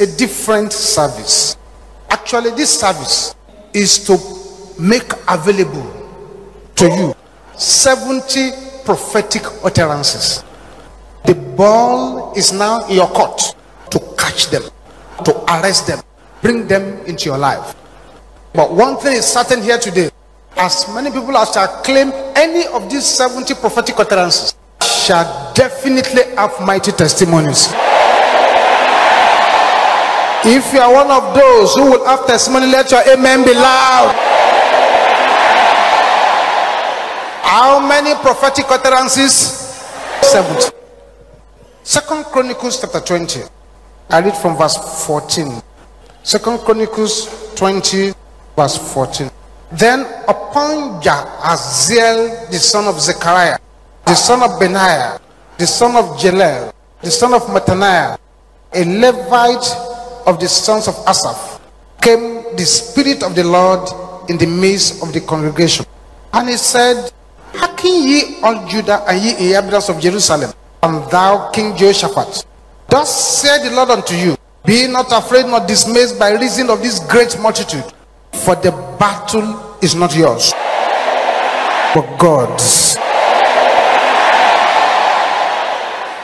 A different service. Actually, this service is to make available to you 70 prophetic utterances. The ball is now in your court to catch them, to arrest them, bring them into your life. But one thing is certain here today as many people as shall claim any of these 70 prophetic utterances shall definitely have mighty testimonies. If you are one of those who will have testimony, let your amen be loud. How many prophetic utterances? 70. Second Chronicles chapter 20. I read from verse 14. Second Chronicles 20, verse 14. Then upon Jahaziel, the son of Zechariah, the son of Benaiah, the son of Jaleel, the son of Mattaniah, a Levite of the sons of Asaph, came the Spirit of the Lord in the midst of the congregation. And he said, Hearken ye all Judah and ye inhabitants of Jerusalem, and thou King Jehoshaphat. Thus said the Lord unto you, Be not afraid nor dismayed by reason of this great multitude, for the battle is not yours, but God's.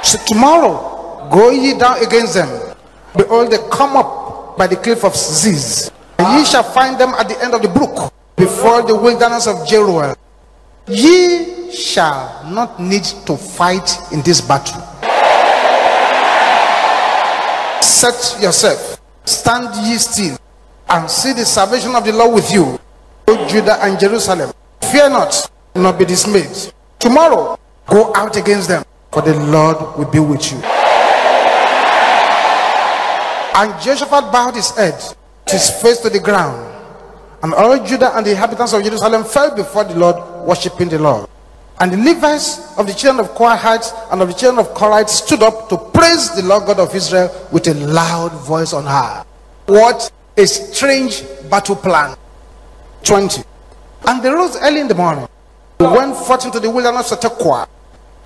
So tomorrow, go ye down against them. Behold, they come up by the cliff of Ziz. And ye shall find them at the end of the brook, before the wilderness of Jeruel. Ye shall not need to fight in this battle. Set yourself, stand ye still, and see the salvation of the Lord with you, O Judah and Jerusalem. Fear not, nor be dismayed. Tomorrow, go out against them, for the Lord will be with you. And Jehoshaphat bowed his head, his face to the ground. And all Judah and the inhabitants of Jerusalem fell before the Lord, worshipping the Lord. And the Levites of the children of Kohath and of the children of Korite stood up to praise the Lord God of Israel with a loud voice on high. What a strange battle plan. 20. And they rose early in the morning. They went forth into the wilderness of Tekoa.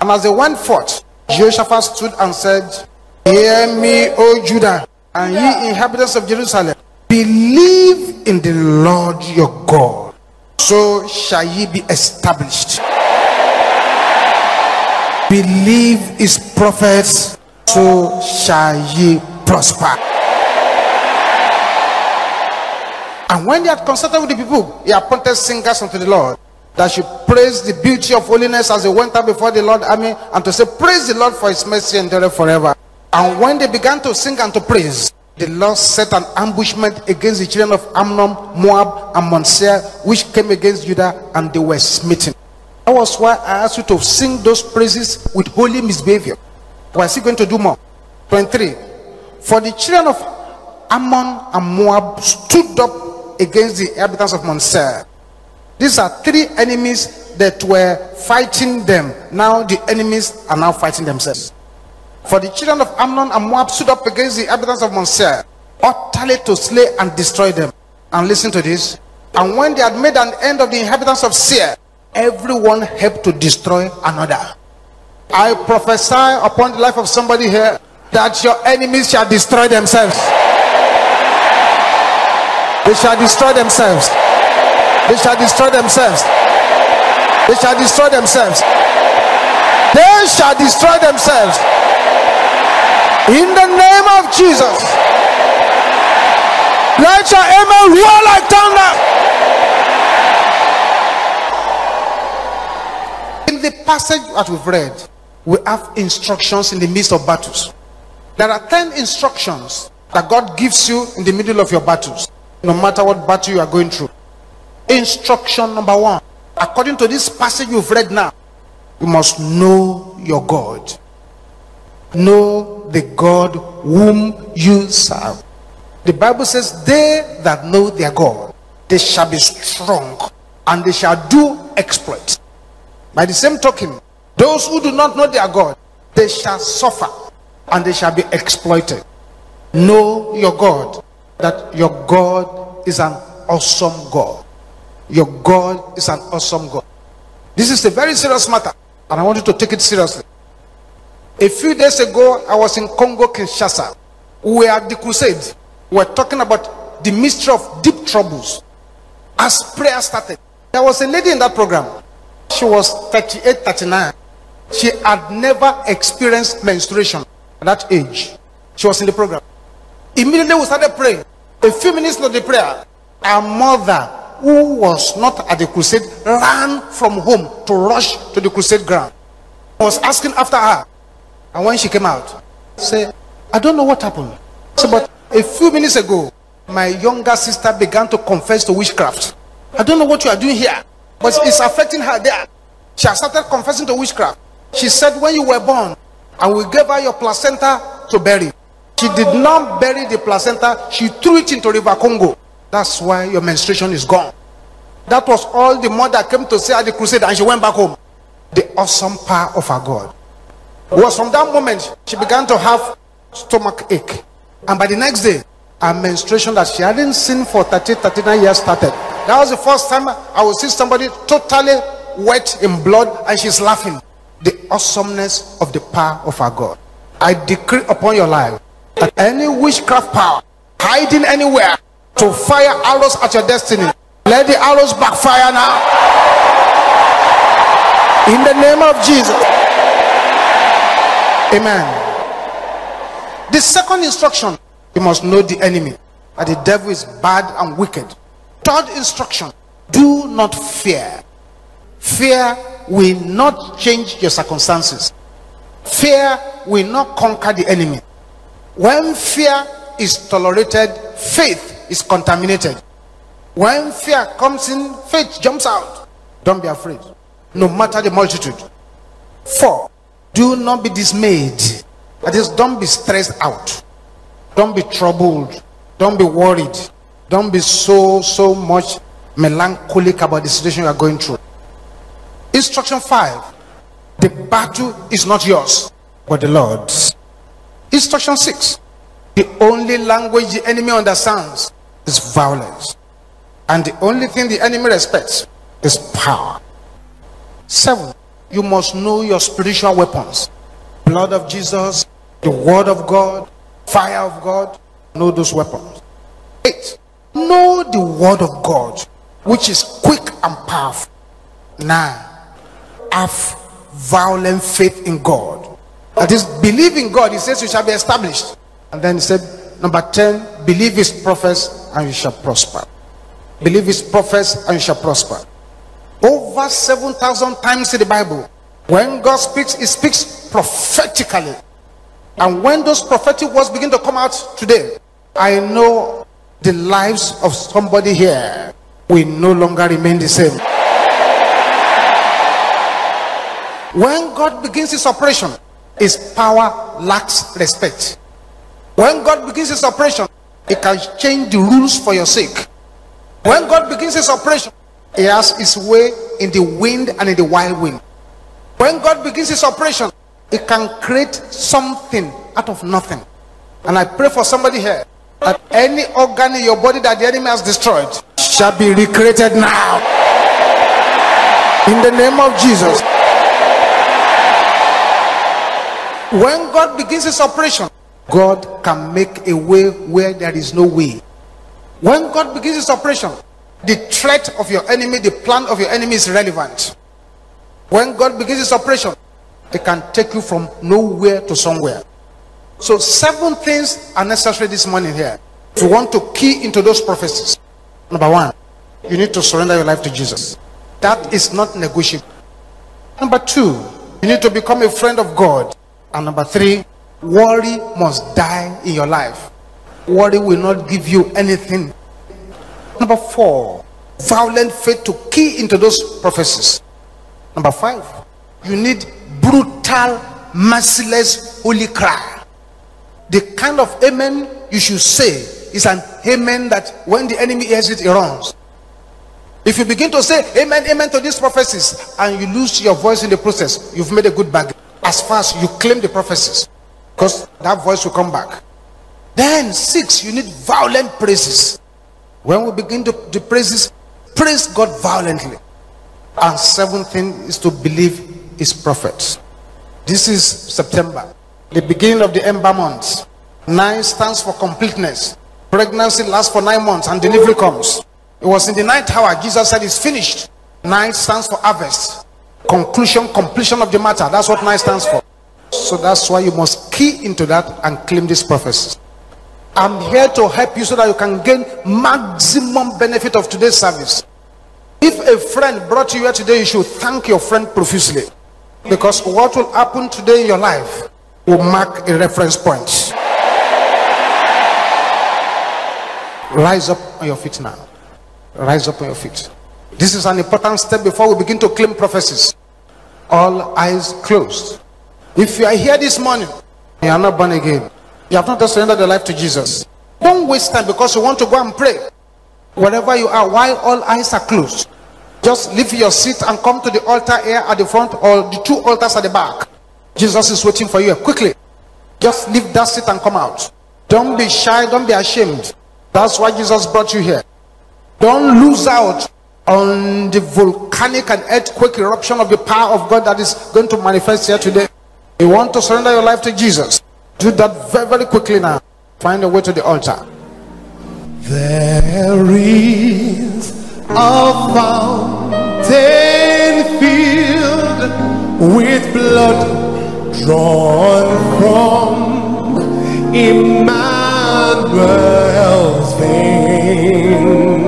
And as they went forth, Jehoshaphat stood and said, Hear me, O Judah, and ye inhabitants of Jerusalem. Believe in the Lord your God, so shall ye be established. Believe his prophets, so shall ye prosper. And when they had consulted with the people, he appointed singers unto the Lord that should praise the beauty of holiness as they went up before the Lord army and to say, Praise the Lord for his mercy and endureth forever. And when they began to sing and to praise, the Lord set an ambushment against the children of Ammon, Moab, and Mount which came against Judah, and they were smitten. That was why I asked you to sing those praises with holy misbehavior. We're still going to do more. 23. For the children of Ammon and Moab stood up against the inhabitants of Mount Seir. These are three enemies that were fighting them. Now the enemies are now fighting themselves. For the children of Ammon and Moab stood up against the inhabitants of Mount Seir, utterly to slay and destroy them. And listen to this. And when they had made an end of the inhabitants of Seir, everyone helped to destroy another. I prophesy upon the life of somebody here that your enemies shall destroy themselves. They shall destroy themselves. They shall destroy themselves. They shall destroy themselves. They shall destroy themselves. In the name of Jesus. Let your amen roar like thunder. In the passage that we've read, we have instructions in the midst of battles. There are 10 instructions that God gives you in the middle of your battles, no matter what battle you are going through. Instruction number one, according to this passage you've read now, you must know your God. Know the God whom you serve. The Bible says, They that know their God, they shall be strong and they shall do exploits. By the same token, those who do not know their God, they shall suffer and they shall be exploited. Know your God, that your God is an awesome God. Your God is an awesome God. This is a very serious matter, and I want you to take it seriously. A few days ago, I was in Congo, Kinshasa, we are at the crusade. We're talking about the mystery of deep troubles. As prayer started, there was a lady in that program. She was 38, 39. She had never experienced menstruation at that age. She was in the program. Immediately we started praying. A few minutes into the prayer, our mother, who was not at the crusade, ran from home to rush to the crusade ground. I was asking after her. And when she came out, say, I don't know what happened. So, but a few minutes ago, my younger sister began to confess to witchcraft. I don't know what you are doing here, but it's affecting her there. She has started confessing to witchcraft. She said, when you were born, and we gave her your placenta to bury. She did not bury the placenta, she threw it into River Congo. That's why your menstruation is gone. That was all the mother came to say at the crusade, and she went back home. The awesome power of our God. Was from that moment she began to have stomach ache. And by the next day, her menstruation that she hadn't seen for 30, 39 years started. That was the first time I would see somebody totally wet in blood and she's laughing. The awesomeness of the power of our God. I decree upon your life that any witchcraft power hiding anywhere to fire arrows at your destiny, let the arrows backfire now. In the name of Jesus. Amen. The second instruction, you must know the enemy. That the devil is bad and wicked. Third instruction, do not fear. Fear will not change your circumstances. Fear will not conquer the enemy. When fear is tolerated, faith is contaminated. When fear comes in, faith jumps out. Don't be afraid, no matter the multitude. Four, do not be dismayed. That is, don't be stressed out. Don't be troubled. Don't be worried. Don't be so, so much melancholic about the situation you are going through. Instruction 5. The battle is not yours, but the Lord's. Instruction 6. The only language the enemy understands is violence. And the only thing the enemy respects is power. 7. You must know your spiritual weapons. Blood of Jesus, the word of God, fire of God. Know those weapons. 8. Know the word of God, which is quick and powerful. 9 have violent faith in God. That is, believe in God. He says you shall be established. And then he said, number 10, believe his prophets and you shall prosper. Believe his prophets and you shall prosper. Over 7,000 times in the Bible, when God speaks, he speaks prophetically. And when those prophetic words begin to come out today, I know the lives of somebody here will no longer remain the same. When God begins his operation, his power lacks respect. When God begins his operation, he can change the rules for your sake. When God begins his operation, he has his way in the wind and in the wild wind. When God begins his operation, he can create something out of nothing. And I pray for somebody here that any organ in your body that the enemy has destroyed shall be recreated now. In the name of Jesus. When God begins his operation, God can make a way where there is no way. When God begins his operation, the threat of your enemy, the plan of your enemy is relevant. When God begins his operation, they can take you from nowhere to somewhere. So seven things are necessary this morning here. If you want to key into those prophecies, number one, you need to surrender your life to Jesus. That is not negotiable. Number two, you need to become a friend of God. And number three, worry must die in your life. Worry will not give you anything. Number four, violent faith to key into those prophecies. Number five, you need brutal, merciless, holy cry. The kind of amen you should say is an amen that when the enemy hears it, he runs. If you begin to say amen, amen to these prophecies, and you lose your voice in the process, you've made a good bargain as far as you claim the prophecies because that voice will come back then six you need violent praises when we begin to the praises praise god violently and seventh thing is to believe his prophets this is september the beginning of the ember months Nine stands for completeness. Pregnancy lasts for nine months and delivery comes. It was in the ninth hour Jesus said it's finished. Nine stands for harvest. Conclusion, completion of the matter. That's what nine stands for. So that's why you must key into that and claim this prophecy. I'm here to help you so that you can gain maximum benefit of today's service. If a friend brought you here today, you should thank your friend profusely. Because what will happen today in your life will mark a reference point. Rise up on your feet now. Rise up on your feet. This is an important step before we begin to claim prophecies. All eyes closed. If you are here this morning, you are not born again. You have not surrendered your life to Jesus. Don't waste time because you want to go and pray. Wherever you are, while all eyes are closed, just leave your seat and come to the altar here at the front or the two altars at the back. Jesus is waiting for you. Quickly. Just leave that seat and come out. Don't be shy. Don't be ashamed. That's why Jesus brought you here. Don't lose out on the volcanic and earthquake eruption of the power of God that is going to manifest here today. You want to surrender your life to Jesus. Do that very, very quickly now. Find a way to the altar. There is a fountain filled with blood drawn from Emmanuel's vein.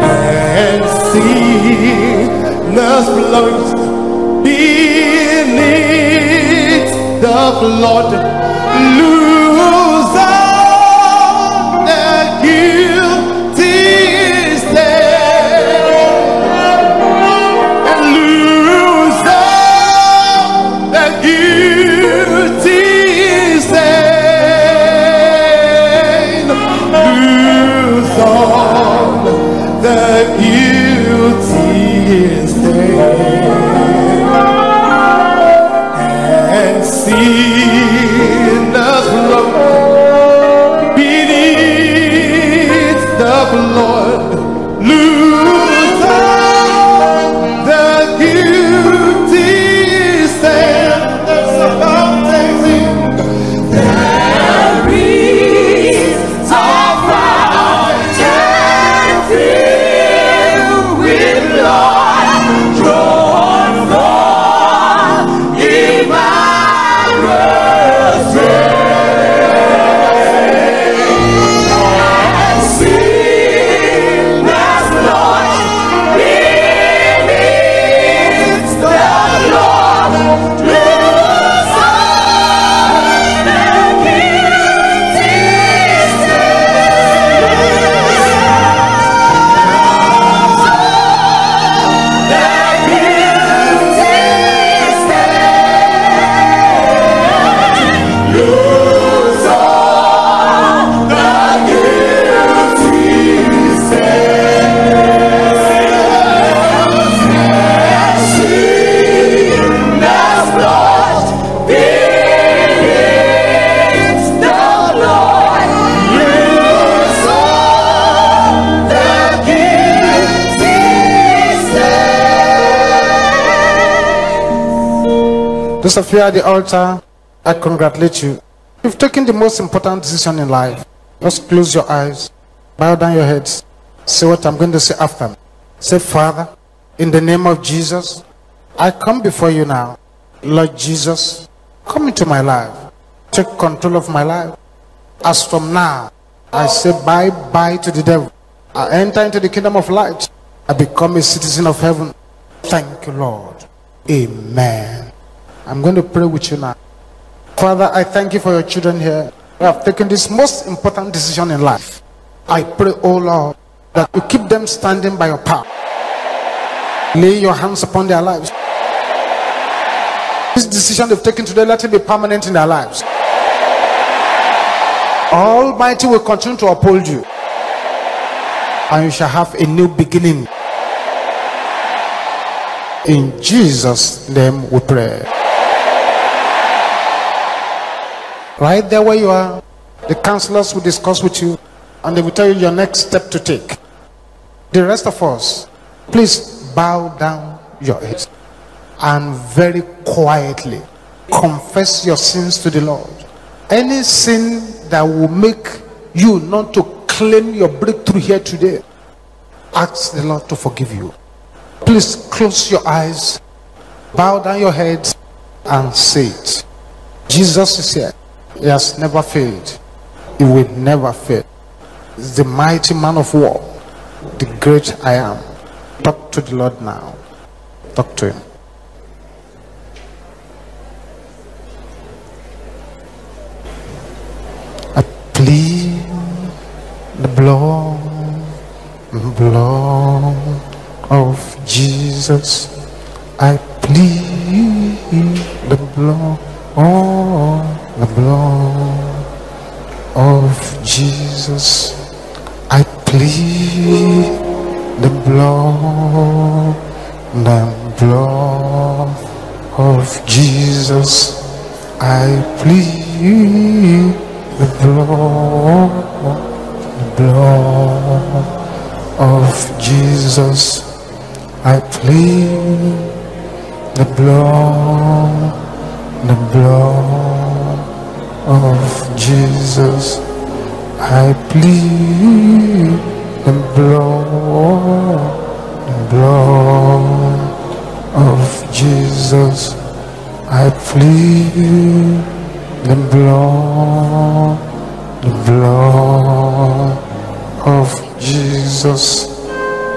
And sinners plunged beneath the Lord. lose Those of you at the altar, I congratulate you. You've taken the most important decision in life. Just close your eyes, bow down your heads, say what I'm going to say after. Say, Father, in the name of Jesus, I come before you now. Lord Jesus, come into my life. Take control of my life. As from now, I say bye bye to the devil. I enter into the kingdom of light. I become a citizen of heaven. Thank you, Lord. Amen. I'm going to pray with you now. Father, I thank you for your children here who have taken this most important decision in life. I pray, oh Lord, that you keep them standing by your power. Lay your hands upon their lives. This decision they've taken today, let it be permanent in their lives. Almighty will continue to uphold you. And you shall have a new beginning. In Jesus' name we pray. Right there where you are, the counselors will discuss with you and they will tell you your next step to take. The rest of us, please bow down your heads and very quietly confess your sins to the Lord. Any sin that will make you not to claim your breakthrough here today, ask the Lord to forgive you. Please close your eyes, bow down your head, and say it. Jesus is here. He has never failed. He will never fail. He's the mighty man of war, the great I am. Talk to the Lord now. Talk to him. I plead the blood, blood of Jesus. I plead the blood, the blood of Jesus. I plead the blood, the blood of Jesus. I plead the blood, the blood of Jesus. I plead the blood, the blood of Jesus. I plead the blood, blood of Jesus. I plead the blood, the blood of Jesus.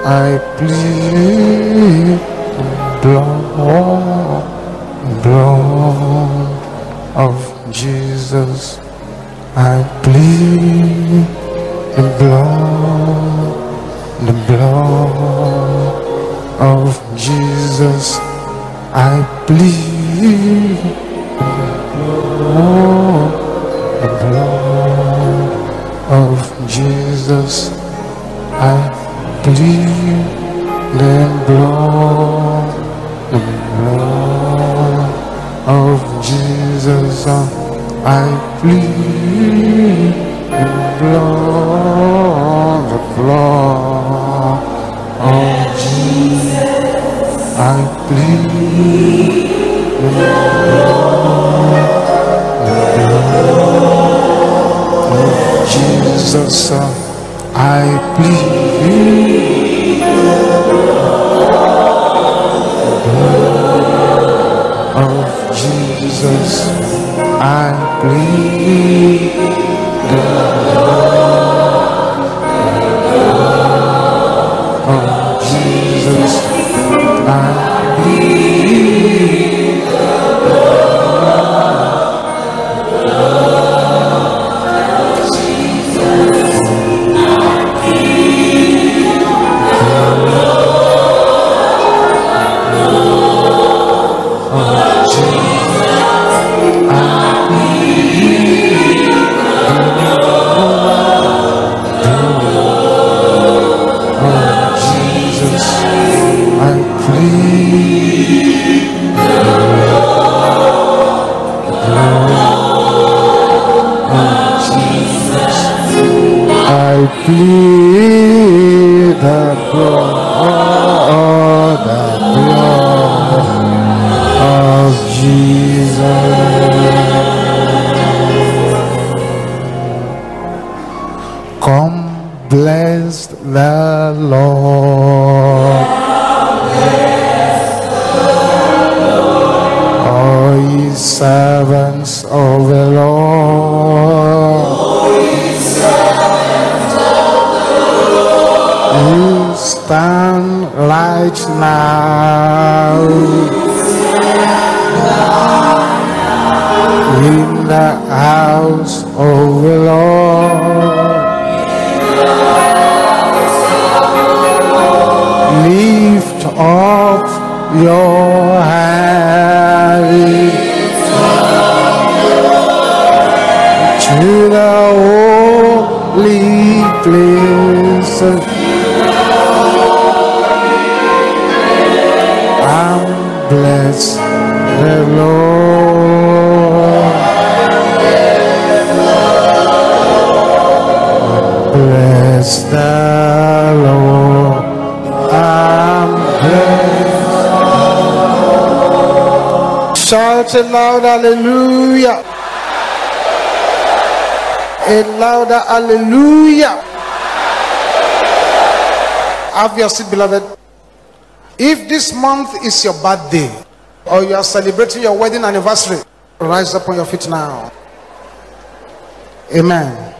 I plead the blood, blood of Jesus. I plead the blood, the blood of Jesus. I plead blood, the blood of Jesus. I plead the blood, I plead the blood, the blood of Jesus. I plead Jesus, I plead I plead the blood place. And bless the Lord. Bless the Lord. And bless. Shout it loud, hallelujah. A louder hallelujah. Seat, beloved. If this month is your birthday or you are celebrating your wedding anniversary, rise up on your feet now. Amen.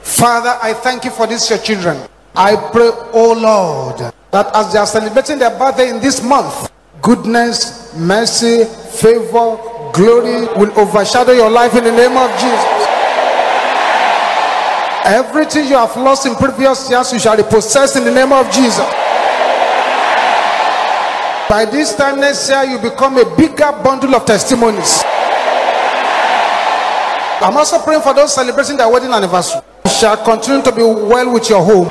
Father, I thank you for this, your children. I pray, oh Lord, that as they are celebrating their birthday in this month, goodness, mercy, favor, glory will overshadow your life in the name of Jesus. Everything you have lost in previous years, you shall repossess in the name of Jesus. By this time next year, you become a bigger bundle of testimonies. I'm also praying for those celebrating their wedding anniversary. You shall continue to be well with your home.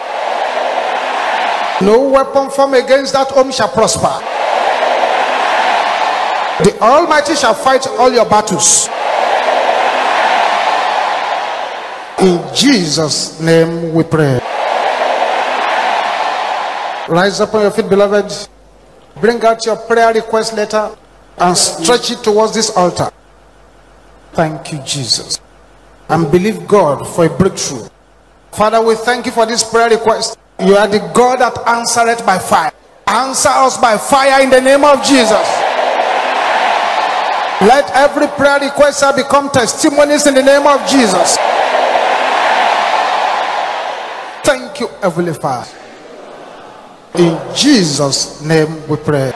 No weapon formed against that home shall prosper. The Almighty shall fight all your battles. In Jesus' name we pray. Rise up on your feet, beloved. Bring out your prayer request letter and stretch it towards this altar. Thank you, Jesus. And believe God for a breakthrough. Father, we thank you for this prayer request. You are the God that answered it by fire. Answer us by fire in the name of Jesus. Let every prayer request become testimonies in the name of Jesus. You, Heavenly Father. In Jesus' name we pray.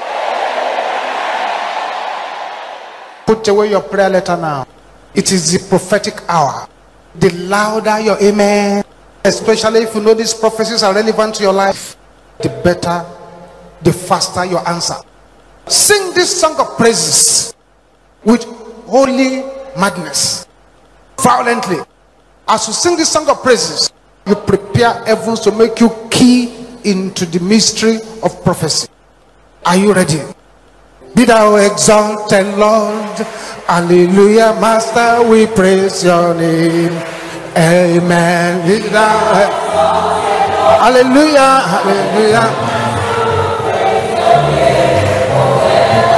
Put away your prayer letter now. It is the prophetic hour. The louder your amen, especially if you know these prophecies are relevant to your life, the better, the faster your answer. Sing this song of praises with holy madness, violently. As you sing this song of praises, you prepare heavens to make you key into the mystery of prophecy. Are you ready? Be thou exalted, Lord. Hallelujah, Master, we praise your name. Amen. Be thou Hallelujah, hallelujah.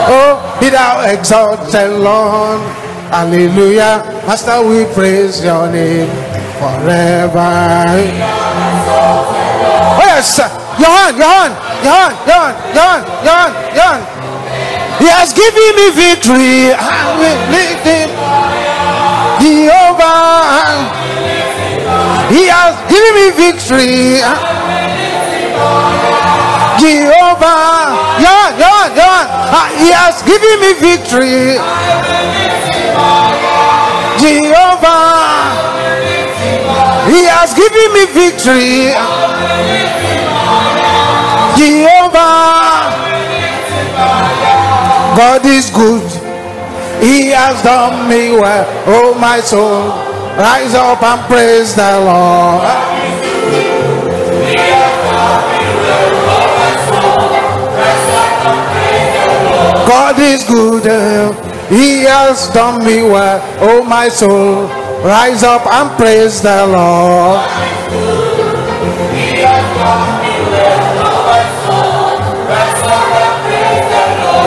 Oh, be thou exalted, Lord. Hallelujah, Master, we praise your name forever. Oh yes, your hand, your hand, your hand, your hand, your hand, your hand, your hand. He has given me victory. I will lift him. Jehovah. He has given me victory. Jehovah. Yeah, yeah, yeah. He has given me victory. Jehovah. He has given me victory. Jehovah. God is good. He has done me well. Oh, my soul, rise up and praise the Lord. God is good. He has done me well. Oh, my soul, rise up and praise the Lord.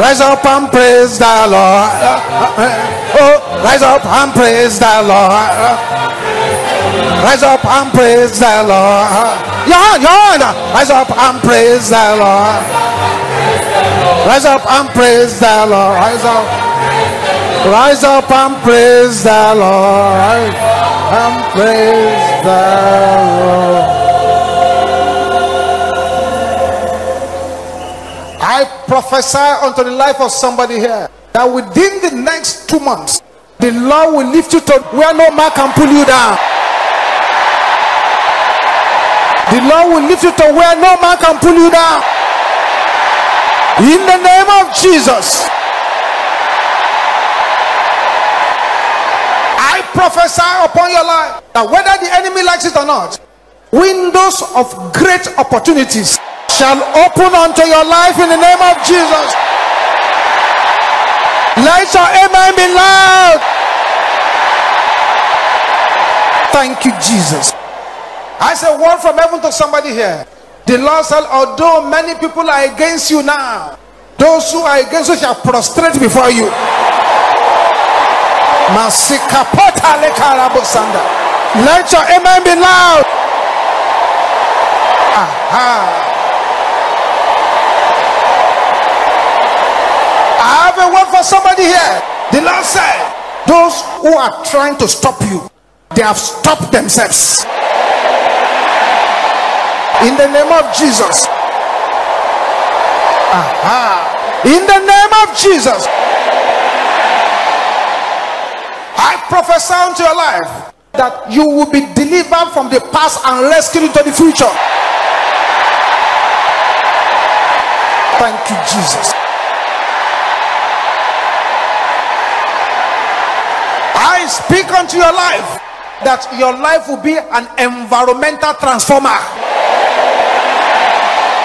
Rise up and praise the Lord. Oh, rise up and praise the Lord. Rise up and praise the Lord. Yawn, yawn. Rise up and praise the Lord. Rise up and praise the Lord. Rise up. Rise up and praise the Lord. And praise the Lord. I prophesy unto the life of somebody here that within the next two months, the Lord will lift you to where no man can pull you down. The Lord will lift you to where no man can pull you down. In the name of Jesus. I prophesy upon your life that whether the enemy likes it or not, windows of great opportunities shall open unto your life in the name of Jesus. Let your amen be loud. Thank you, Jesus. I say word from heaven to somebody here. The Lord said, although many people are against you now, those who are against you shall prostrate before you. Let your amen be loud. Aha. I have a word for somebody here. The Lord said, Those who are trying to stop you, they have stopped themselves. In the name of Jesus. Aha. In the name of Jesus. I prophesy unto your life that you will be delivered from the past and rescued into the future. Thank you, Jesus. I speak unto your life that your life will be an environmental transformer.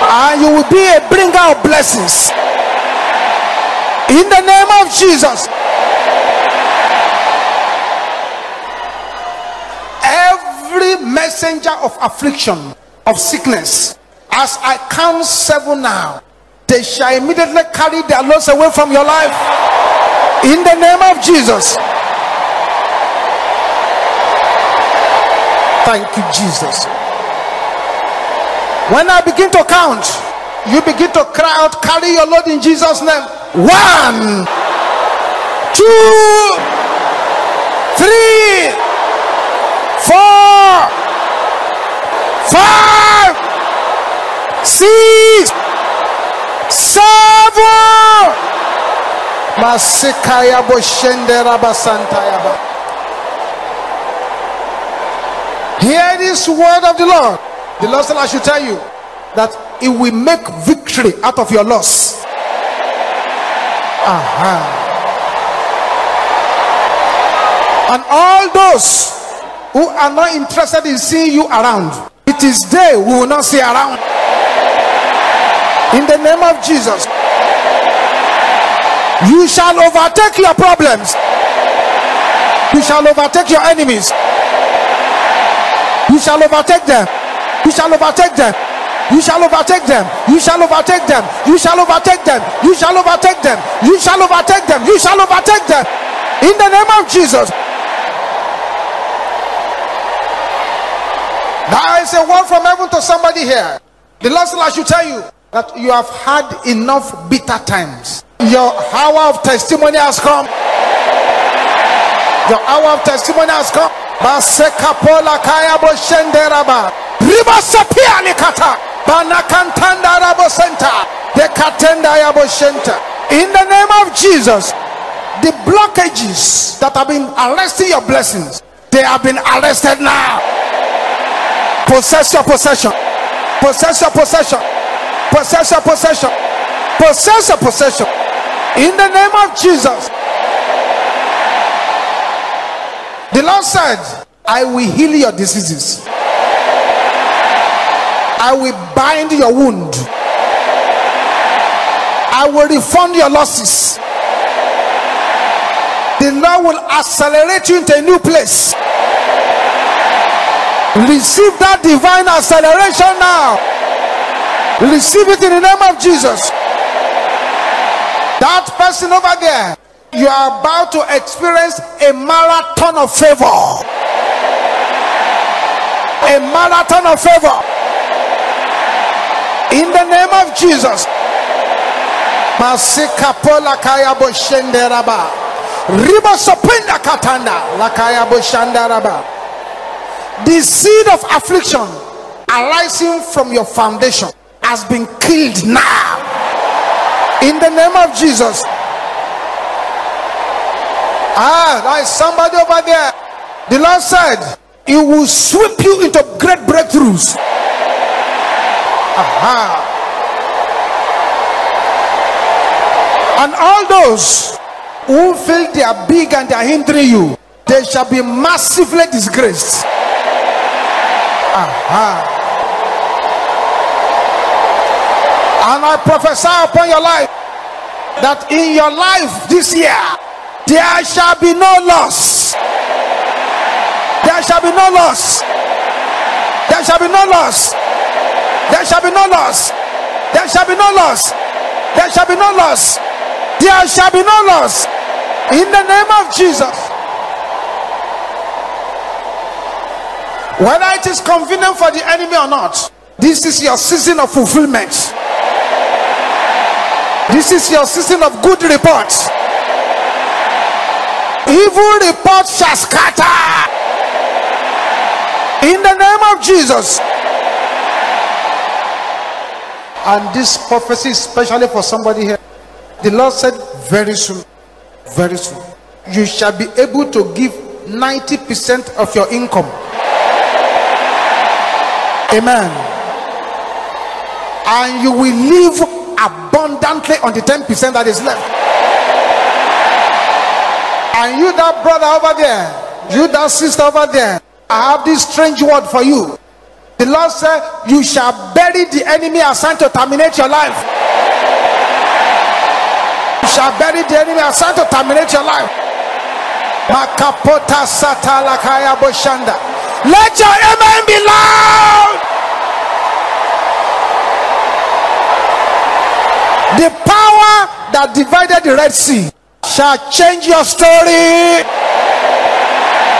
And you will be a bringer of blessings. In the name of Jesus. Every messenger of affliction, of sickness, as I count seven now, they shall immediately carry their loads away from your life. In the name of Jesus. Thank you, Jesus. When I begin to count, you begin to cry out, carry your load in Jesus' name. One, two, three, four, five, six, seven. Masikaya boshende rabasantayaba. Hear this word of the Lord. The Lord said, I should tell you that it will make victory out of your loss. Aha. And all those who are not interested in seeing you around, it is they we will not see around. In the name of Jesus, you shall overtake your problems, you shall overtake your enemies, you shall overtake them, you shall overtake them. You shall overtake them. You shall overtake them. You shall overtake them. You shall overtake them. You shall overtake them. You shall overtake them. In the name of Jesus. There is a word from heaven to somebody here. The Lord said, I should tell you that you have had enough bitter times. Your hour of testimony has come. Your hour of testimony has come. Basekapola kaya boshenderaba. Ribasapia nikata. Banakantanda rabo center. The katenda yabo. In the name of Jesus, the blockages that have been arresting your blessings, they have been arrested now. Possess your possession. Possess your possession. Possess your possession. Possess your possession. In the name of Jesus. The Lord said, I will heal your diseases. I will bind your wound. I will refund your losses. The Lord will accelerate you into a new place. Receive that divine acceleration now. Receive it in the name of Jesus. That person over there, you are about to experience a marathon of favor. A marathon of favor. In the name of Jesus. Masikapola kaya boshenderaba. Riba sopenda katanda lakaya boshandaraba. The seed of affliction arising from your foundation has been killed now. In the name of Jesus. Ah, there is somebody over there. The Lord said, He will sweep you into great breakthroughs. Aha. And all those who feel they are big and they are hindering you, they shall be massively disgraced. Aha. And I prophesy upon your life that in your life this year there shall be no loss. There shall be no loss. There shall be no loss. There shall be no loss. There shall be no loss. There shall be no loss. There shall be no loss. In the name of Jesus. Whether it is convenient for the enemy or not, this is your season of fulfillment. This is your season of good reports. Evil reports shall scatter. In the name of Jesus. And this prophecy especially for somebody here. The Lord said, very soon, very soon, you shall be able to give 90% of your income. Amen. And you will live abundantly on the 10% that is left. And you, that brother over there, you, that sister over there, I have this strange word for you. The Lord said, You shall bury the enemy assigned to terminate your life. You shall bury the enemy assigned to terminate your life. Makapota satalakaya boshanda. Let your amen be loud. The power that divided the Red Sea shall change your story.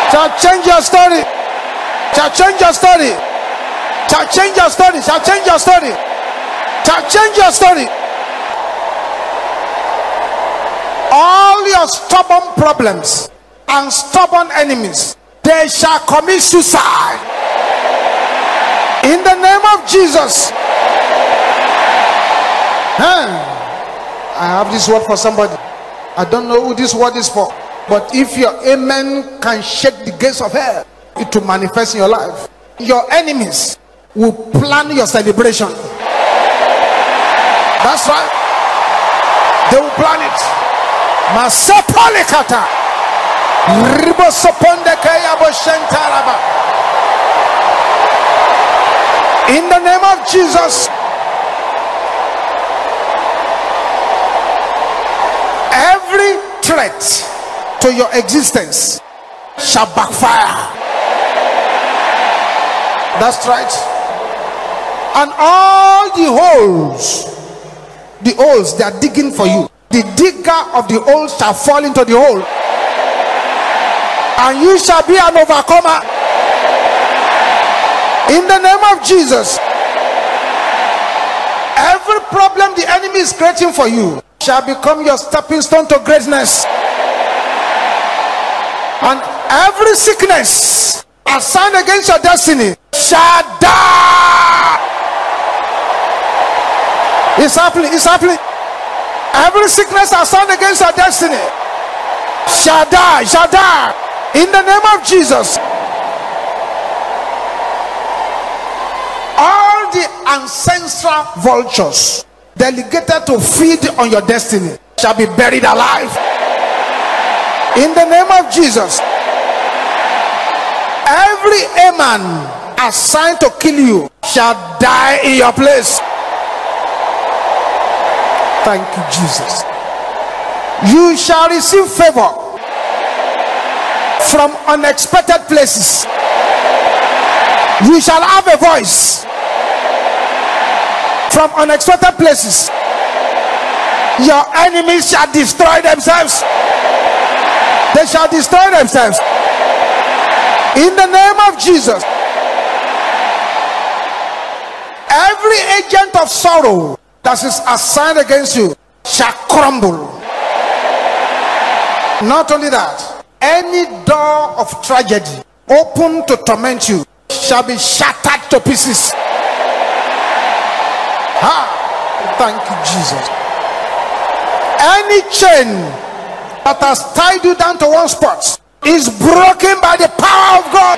Shall change your story. Shall change your story shall change your story, shall change your story, shall change your story. All your stubborn problems and stubborn enemies, they shall commit suicide. In the name of Jesus. I have this word for somebody. I don't know who this word is for. But if your amen can shake the gates of hell, it will manifest in your life. Your enemies will plan your celebration. That's right. They will plan it. Masapolikata. In the name of Jesus. Every threat to your existence shall backfire. That's right and all the holes the holes they are digging for you the digger of the holes shall fall into the hole and you shall be an overcomer in the name of jesus every problem the enemy is creating for you shall become your stepping stone to greatness and every sickness assigned against your destiny shall die it's happening. It's happening. Every sickness assigned against your destiny shall die, shall die. In the name of Jesus. All the ancestral vultures delegated to feed on your destiny shall be buried alive. In the name of Jesus. Every Haman assigned to kill you shall die in your place. Thank you, Jesus. You shall receive favor from unexpected places. You shall have a voice from unexpected places. Your enemies shall destroy themselves. They shall destroy themselves. In the name of Jesus. Every agent of sorrow that is assigned against you shall crumble. Not only that, any door of tragedy open to torment you shall be shattered to pieces. Ha! Thank you, Jesus. Any chain that has tied you down to one spot is broken by the power of God.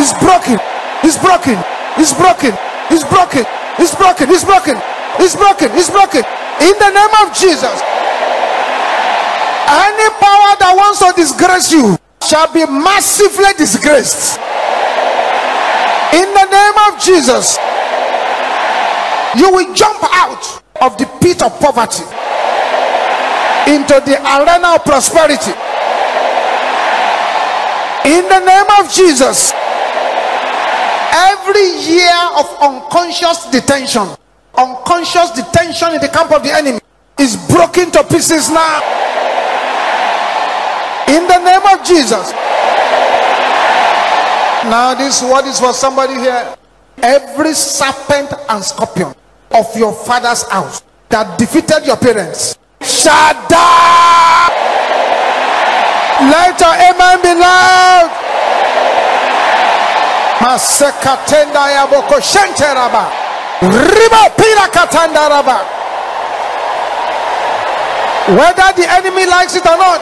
It's broken. It's broken. It's broken. It's broken. It's broken. It's broken. It's broken. It's broken. In the name of Jesus. Any power that wants to disgrace you shall be massively disgraced. In the name of Jesus. You will jump out of the pit of poverty into the arena of prosperity. In the name of Jesus every year of unconscious detention unconscious detention in the camp of the enemy is broken to pieces now in the name of jesus Now, this word is for somebody here. Every serpent and scorpion of your father's house that defeated your parents shall die. Let your amen be loud. Masekatenda ya boko shenteraba. Riba pira katanda raba. Whether the enemy likes it or not,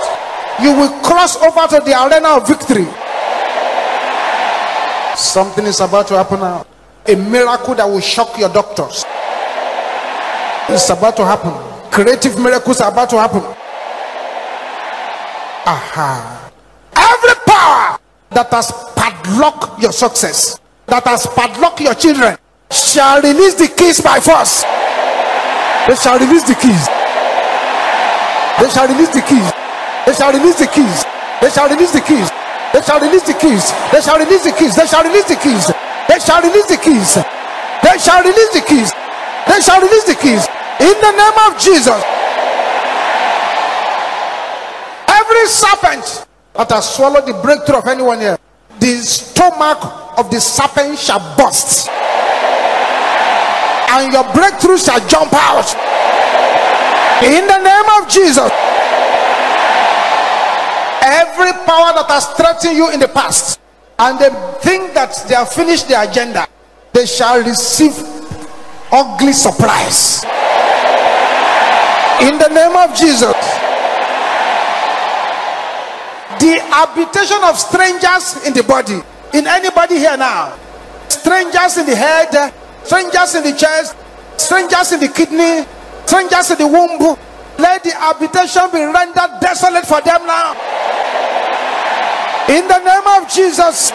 you will cross over to the arena of victory. Something is about to happen now. A miracle that will shock your doctors. It's about to happen. Creative miracles are about to happen. Aha. Every power that has padlocked your success, that has padlocked your children, shall release the keys by force. They shall release the keys. They shall release the keys. They shall release the keys. They shall release the keys. They shall release the keys. They shall release the keys. They shall release the keys. They shall release the keys. They shall release the keys. They shall release the keys. In the name of Jesus. Every serpent that has swallowed the breakthrough of anyone here, the stomach of the serpent shall burst. And your breakthrough shall jump out. In the name of Jesus. Every power that has threatened you in the past, and they think that they have finished their agenda, they shall receive ugly surprise. In the name of Jesus. The habitation of strangers in the body, in anybody here now, strangers in the head, strangers in the chest, strangers in the kidney, strangers in the womb. Let the habitation be rendered desolate for them now. In the name of Jesus.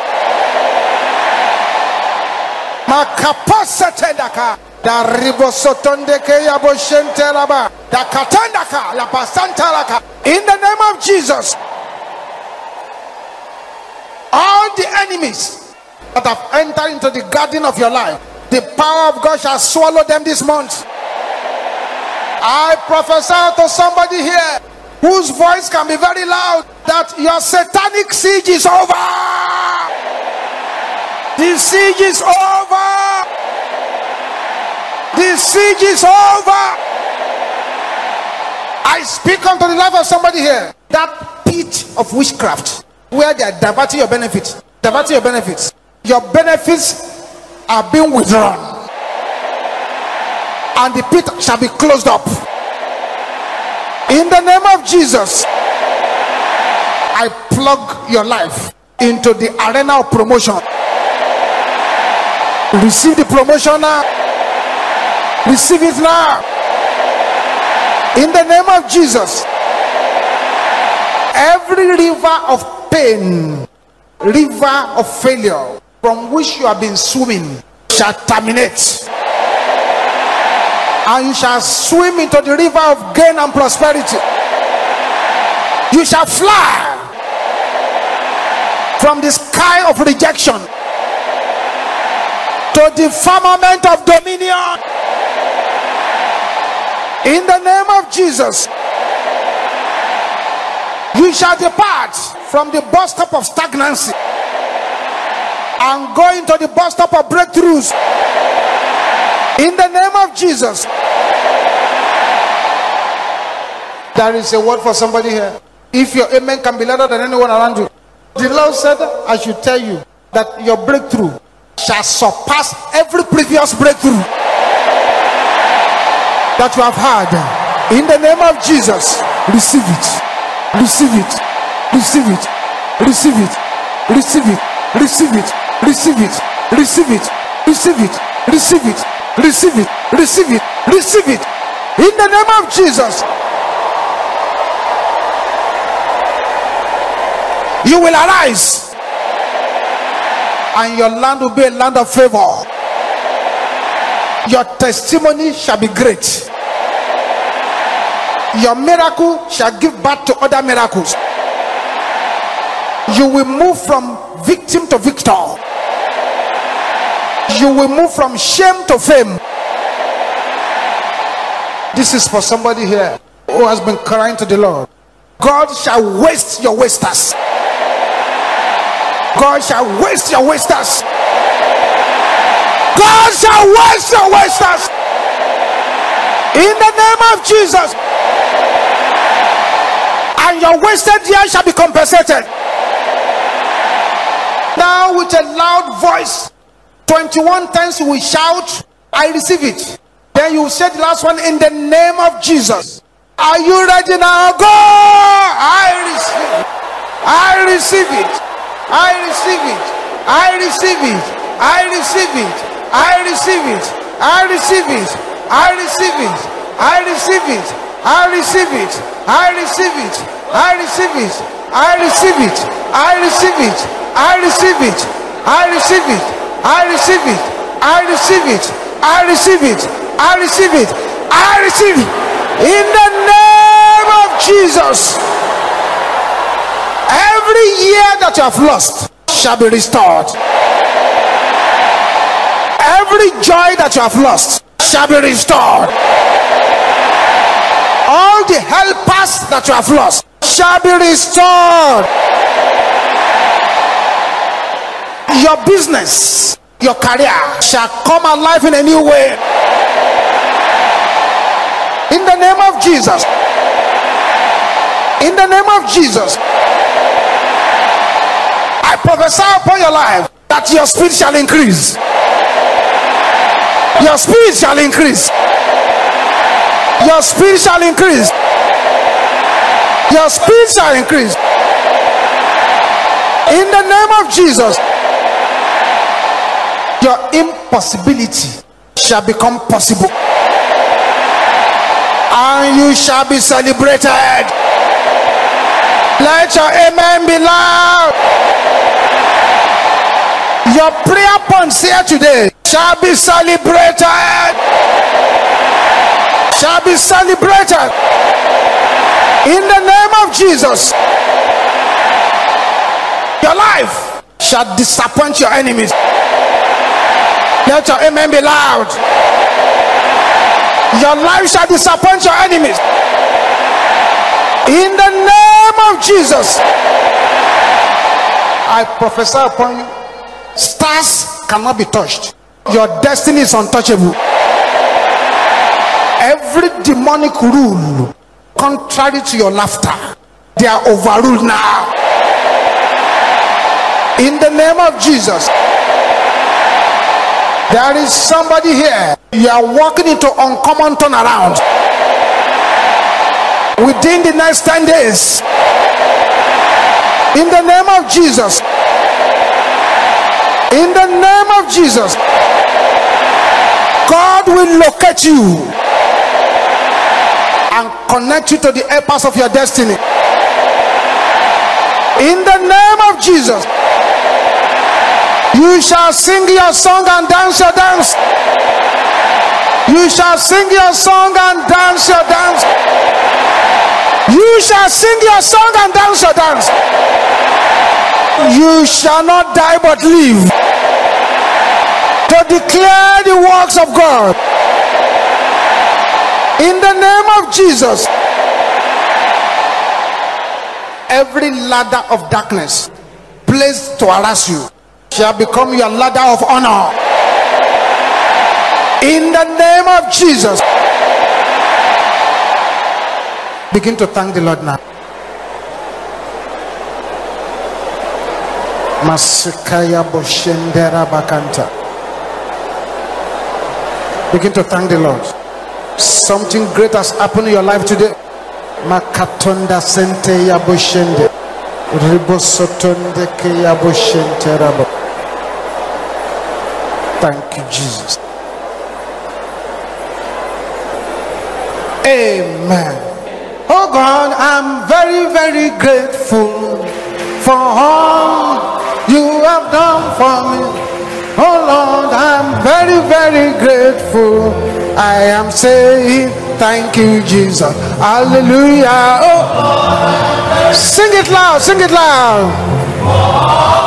In the name of Jesus. All the enemies that have entered into the garden of your life, the power of God shall swallow them this month. I prophesy to somebody here whose voice can be very loud that your satanic siege is over. The siege is over. The siege is over. I speak unto the life of somebody here. That pit of witchcraft where they are diverting your benefits, diverting your benefits. Your benefits are being withdrawn and the pit shall be closed up. In the name of Jesus, I plug your life into the arena of promotion. Receive the promotion now. Receive it now. In the name of Jesus, every river of pain, river of failure from which you have been swimming shall terminate and you shall swim into the river of gain and prosperity. You shall fly from the sky of rejection to the firmament of dominion. In the name of Jesus, you shall depart from the bus stop of stagnancy and go into the bus stop of breakthroughs. In the name of Jesus. There is a word for somebody here. If your amen can be louder than anyone around you. The Lord said, I should tell you that your breakthrough shall surpass every previous breakthrough that you have had. In the name of Jesus, receive it. Receive it. Receive it. Receive it. Receive it. Receive it. Receive it. Receive it. Receive it. Receive it. Receive it. Receive it. Receive it. Receive it. In the name of Jesus. You will arise. And your land will be a land of favor. Your testimony shall be great. Your miracle shall give birth to other miracles. You will move from victim to victor you will move from shame to fame. This is for somebody here who has been crying to the Lord. God shall waste your wasters. God shall waste your wasters. God shall waste your wasters. In the name of Jesus. And your wasted years shall be compensated. Now, with a loud voice, 21 times you will shout, I receive it. Then you say the last one in the name of Jesus. Are you ready now? Go! I receive it. I receive it. I receive it. I receive it. I receive it. I receive it. I receive it. I receive it. I receive it. I receive it. I receive it. I receive it. I receive it. I receive it. I receive it. I receive it. I receive it. I receive it. I receive it. I receive it. I receive it. In the name of Jesus. Every year that you have lost shall be restored. Every joy that you have lost shall be restored. All the helpers that you have lost shall be restored. Your business, your career shall come alive in a new way. In the name of Jesus. In the name of Jesus. I prophesy upon your life that your speed shall increase. Your speed shall increase. Your speed shall increase. Your speed shall increase. In the name of Jesus, your impossibility shall become possible. And you shall be celebrated. Let your amen be loud. Your prayer points here today shall be celebrated. Shall be celebrated. In the name of Jesus. Your life shall disappoint your enemies. Let your amen be loud. Your life shall disappoint your enemies. In the name of Jesus. I prophesy upon you. Stars cannot be touched. Your destiny is untouchable. Every demonic rule, contrary to your laughter, they are overruled now. In the name of Jesus. There is somebody here. You are walking into uncommon turnaround. Within the next 10 days. In the name of Jesus. In the name of Jesus. God will locate you and connect you to the helpers of your destiny. In the name of Jesus. You shall sing your song and dance your dance. You shall sing your song and dance your dance. You shall sing your song and dance your dance. You shall not die but live to declare the works of God. In the name of Jesus, every ladder of darkness placed to harass you shall become your ladder of honor. In the name of Jesus. Begin to thank the Lord now. Masikaya Boshendera Bakanta. Begin to thank the Lord. Something great has happened in your life today. Makatonda Sente Yaboshende. Ribosotonde Rabo. Thank you, Jesus. Amen. Oh God, I'm very, very grateful for all you have done for me. Oh Lord, I'm very, very grateful. I am saying thank you, Jesus. Hallelujah. Oh, sing it loud, sing it loud.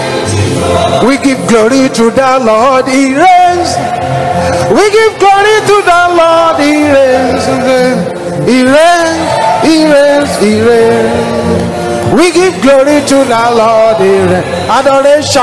We give glory to the Lord, He reigns. We give glory to the Lord, He reigns. He reigns, He reigns, He reigns. We give glory to the Lord, He reigns. Adoration.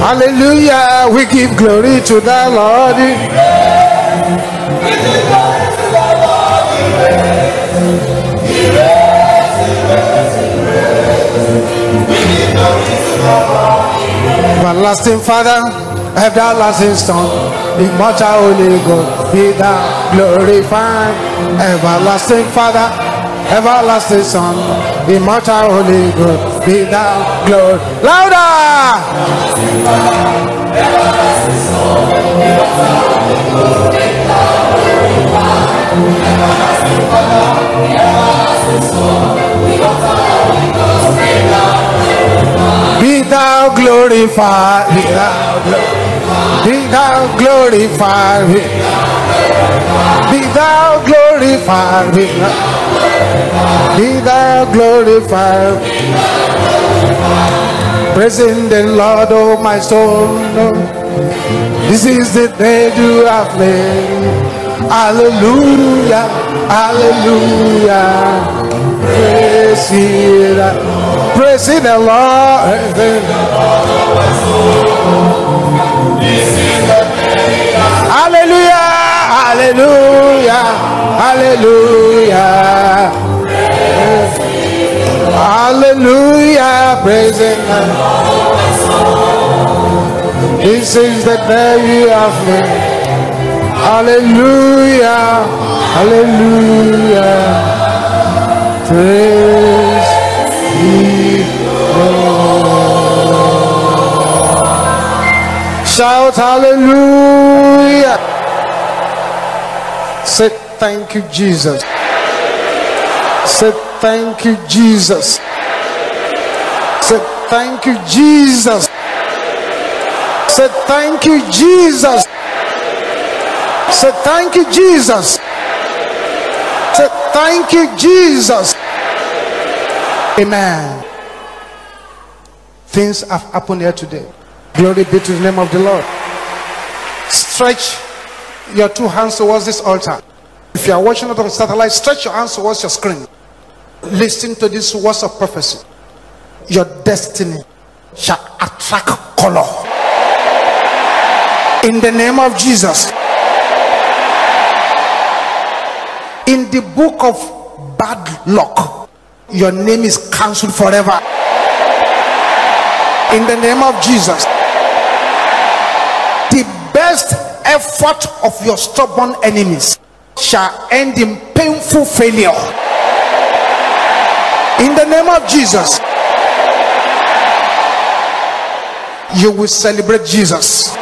Hallelujah. We give glory to the Lord. Everlasting Father, everlasting Son, immortal Holy God, be thou glorified. Everlasting Father, everlasting Son, immortal Holy God, be thou glorified. Louder! Be thou glorified, be thou glorified, be thou glorified, be be thou glorified, be thou, be thou glorified. Praising the Lord, oh my soul. This is the day you have made. Hallelujah, hallelujah. Praise the, praise the Lord. Hallelujah, hallelujah, hallelujah. Hallelujah, praise Lord. This is the day you have. Hallelujah, hallelujah. Praise the Lord. Shout hallelujah. Thank you, Jesus. Say thank you, Jesus. Say thank you, Jesus. Say thank you, Jesus. Say thank you, Jesus. Say thank you, Jesus. Amen. Things have happened here today. Glory be to the name of the Lord. Stretch your two hands towards this altar. If you are watching it on satellite, stretch your hands towards your screen. Listen to these words of prophecy. Your destiny shall attract color. In the name of Jesus. In the book of bad luck, your name is cancelled forever. In the name of Jesus. The best effort of your stubborn enemies shall end in painful failure. In the name of Jesus, you will celebrate Jesus.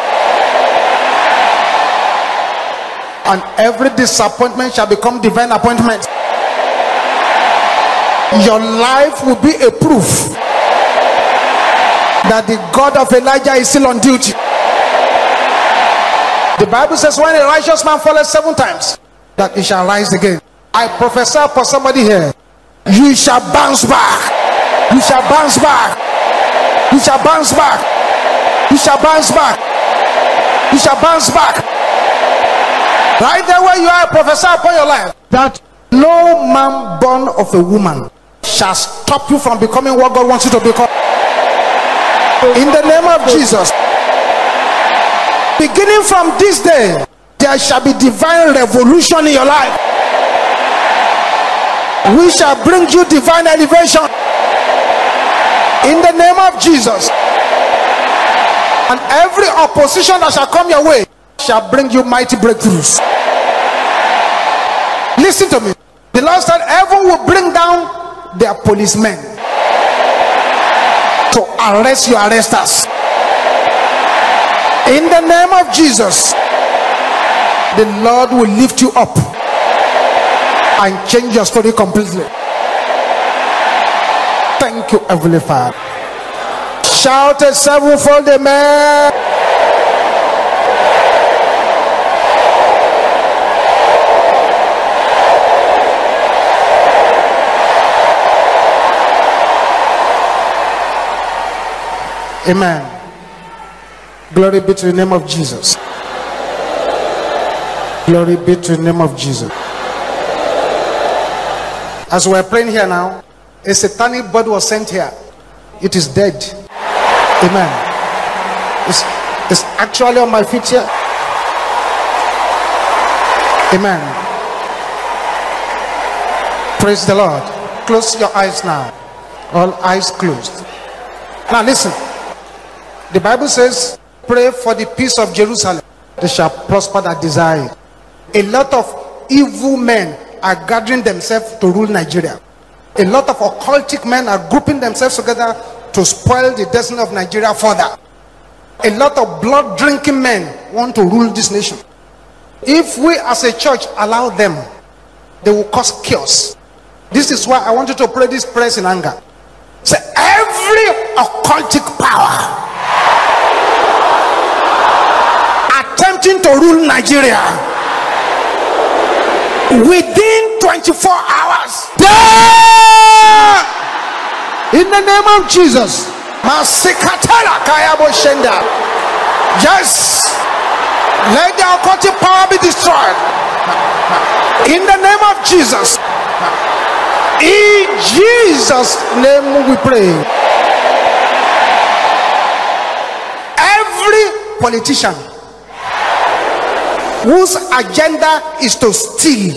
And every disappointment shall become divine appointment. Your life will be a proof that the God of Elijah is still on duty. The Bible says, when a righteous man falls seven times, that he shall rise again. I prophesy for somebody here. You shall bounce back. You shall bounce back. You shall bounce back. You shall bounce back. You shall bounce back. Right there where you are, prophesy upon your life that no man born of a woman shall stop you from becoming what God wants you to become. In the name of Jesus. Beginning from this day, there shall be divine revolution in your life. We shall bring you divine elevation. In the name of Jesus. And every opposition that shall come your way shall bring you mighty breakthroughs. Listen to me. The Lord said, Heaven will bring down their policemen to arrest your arresters. In the name of Jesus, the Lord will lift you up and change your story completely. Thank you, Heavenly Father. Shout a sevenfold amen. Amen. Glory be to the name of Jesus. Glory be to the name of Jesus. As we're praying here now, a satanic bird was sent here. It is dead. Amen. It's, it's actually on my feet here. Amen. Praise the Lord. Close your eyes now. All eyes closed. Now listen. The Bible says, pray for the peace of Jerusalem. They shall prosper that desire. A lot of evil men are gathering themselves to rule Nigeria. A lot of occultic men are grouping themselves together to spoil the destiny of Nigeria further. A lot of blood drinking men want to rule this nation. If we as a church allow them, they will cause chaos. This is why I want you to pray this prayer in anger. Say, every occultic power attempting to rule Nigeria within 24 hours. In the name of Jesus. Masikatala kayabo shenda. Yes. Let the occultic power be destroyed. In the name of Jesus. In Jesus' name we pray. Every politician whose agenda is to steal,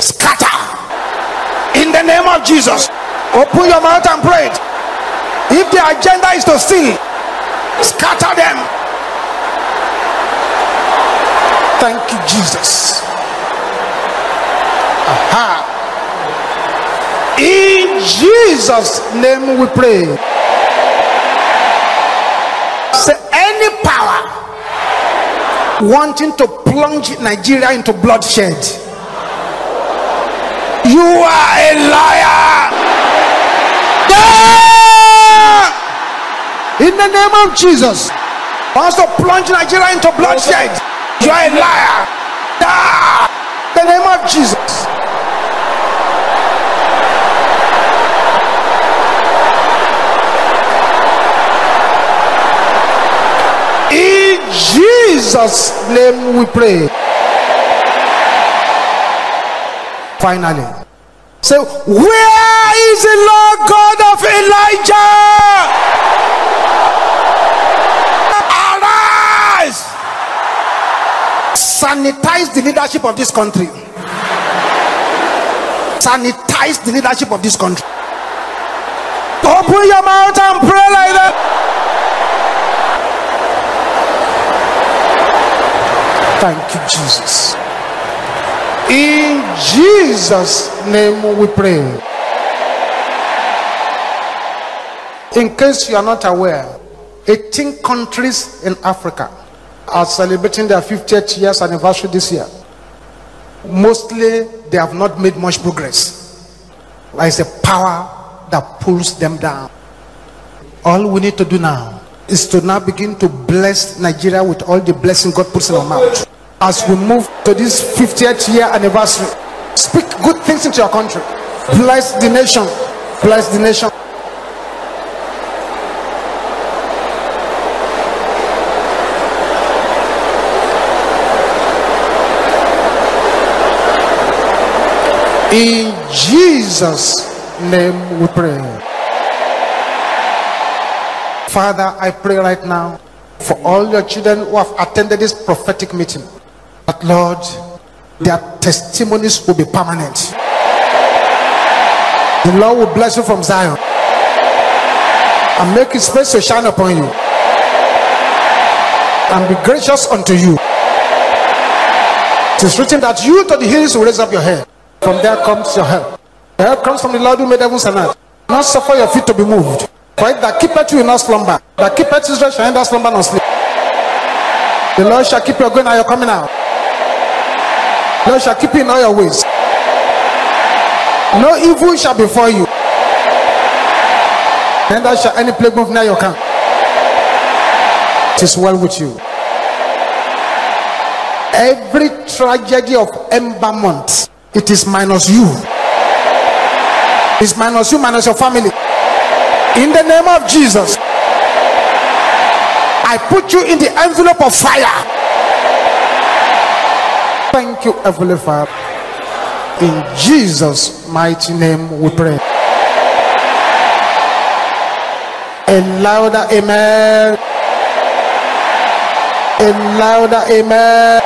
scatter. In the name of Jesus, open your mouth and pray. it. If the agenda is to steal, scatter them. Thank you, Jesus. Aha. In Jesus' name we pray. Say wanting to plunge Nigeria into bloodshed. You are a liar. Die! In the name of Jesus. To plunge Nigeria into bloodshed. You are a liar. Die! In the name of Jesus. In Jesus' name we pray. Finally, say, Where is the Lord God of Elijah? Arise! Sanitize the leadership of this country. Sanitize the leadership of this country. Open your mouth and pray like that. Thank you, Jesus. In Jesus' name we pray. In case you are not aware, 18 countries in Africa are celebrating their 50th years anniversary this year. Mostly, they have not made much progress. Is a power that pulls them down. All we need to do now is to now begin to bless Nigeria with all the blessing God puts in our mouth. As we move to this 50th year anniversary, speak good things into your country. Bless the nation. Bless the nation. In Jesus' name we pray. Father, I pray right now for all your children who have attended this prophetic meeting. That Lord, their testimonies will be permanent. The Lord will bless you from Zion and make his face to shine upon you and be gracious unto you. It is written that you to the hills will raise up your head. From there comes your help. Your help comes from the Lord who made heavens and earth. Not suffer your feet to be moved. For it that keepeth you will not slumber. That keepeth Israel shall neither slumber nor sleep. The Lord shall keep your going and your coming out. Lord shall keep in all your ways. No evil shall befall you. Neither shall any plague move near your camp. It is well with you. Every tragedy of embalmment, it is minus you. It's minus you, minus your family. In the name of Jesus, I put you in the envelope of fire. Thank you, Heavenly Father. In Jesus' mighty name we pray. A louder amen. A louder amen.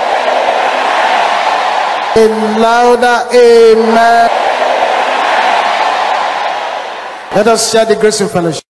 A louder amen. Let us share the grace in fellowship.